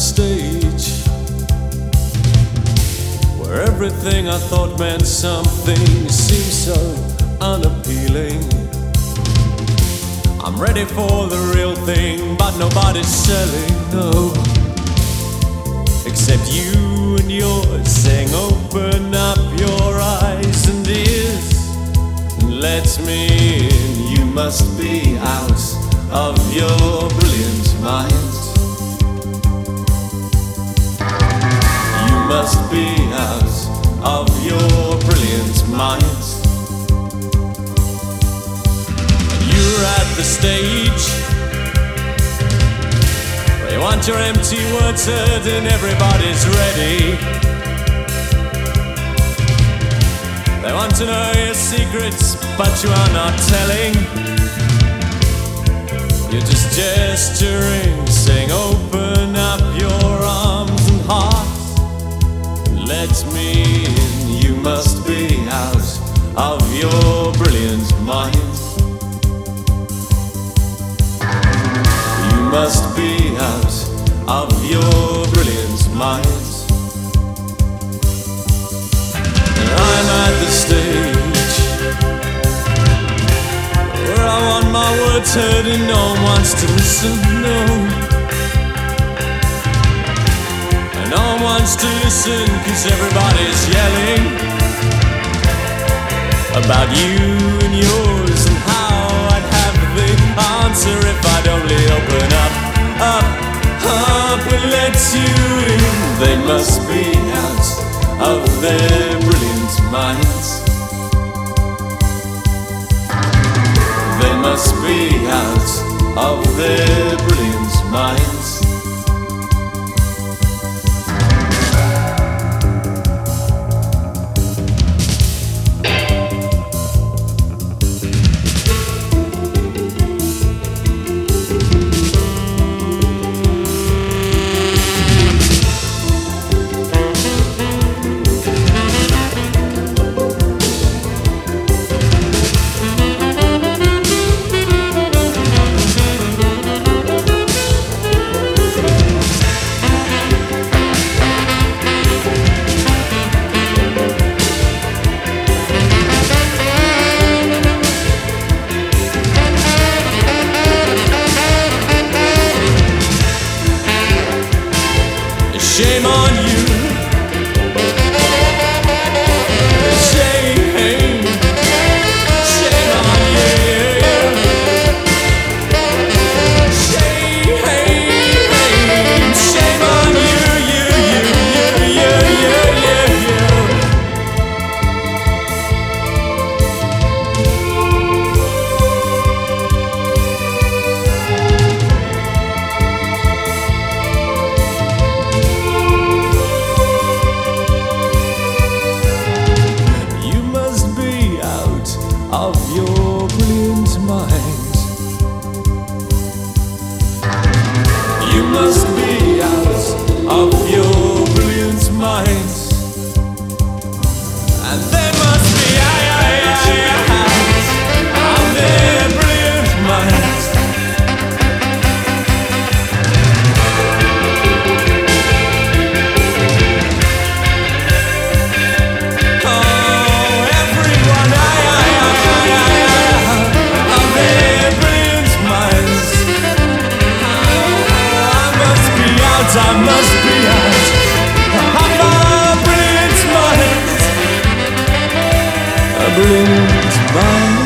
stage where everything I thought meant something seems so unappealing. I'm ready for the real thing, but nobody's selling, no. Except you and yours saying, Open up your eyes and ears and let me in. You must be out of your brilliant mind. must be as of your brilliant minds. You're at the stage where you want your empty words heard and everybody's ready. They want to know your secrets, but you are not telling. You're just gesturing, saying, Open up your arms it's me, and you must be out of your brilliant mind. You must be out of your brilliant mind. And I'm at the stage where I want my words heard and no one wants to listen. No. wants to listen cause everybody's yelling about you and yours and how I'd have the answer if I'd only open up, up, up and let you in. They must be out of their brilliant minds. They must be out of their brilliant minds. On you. Struggling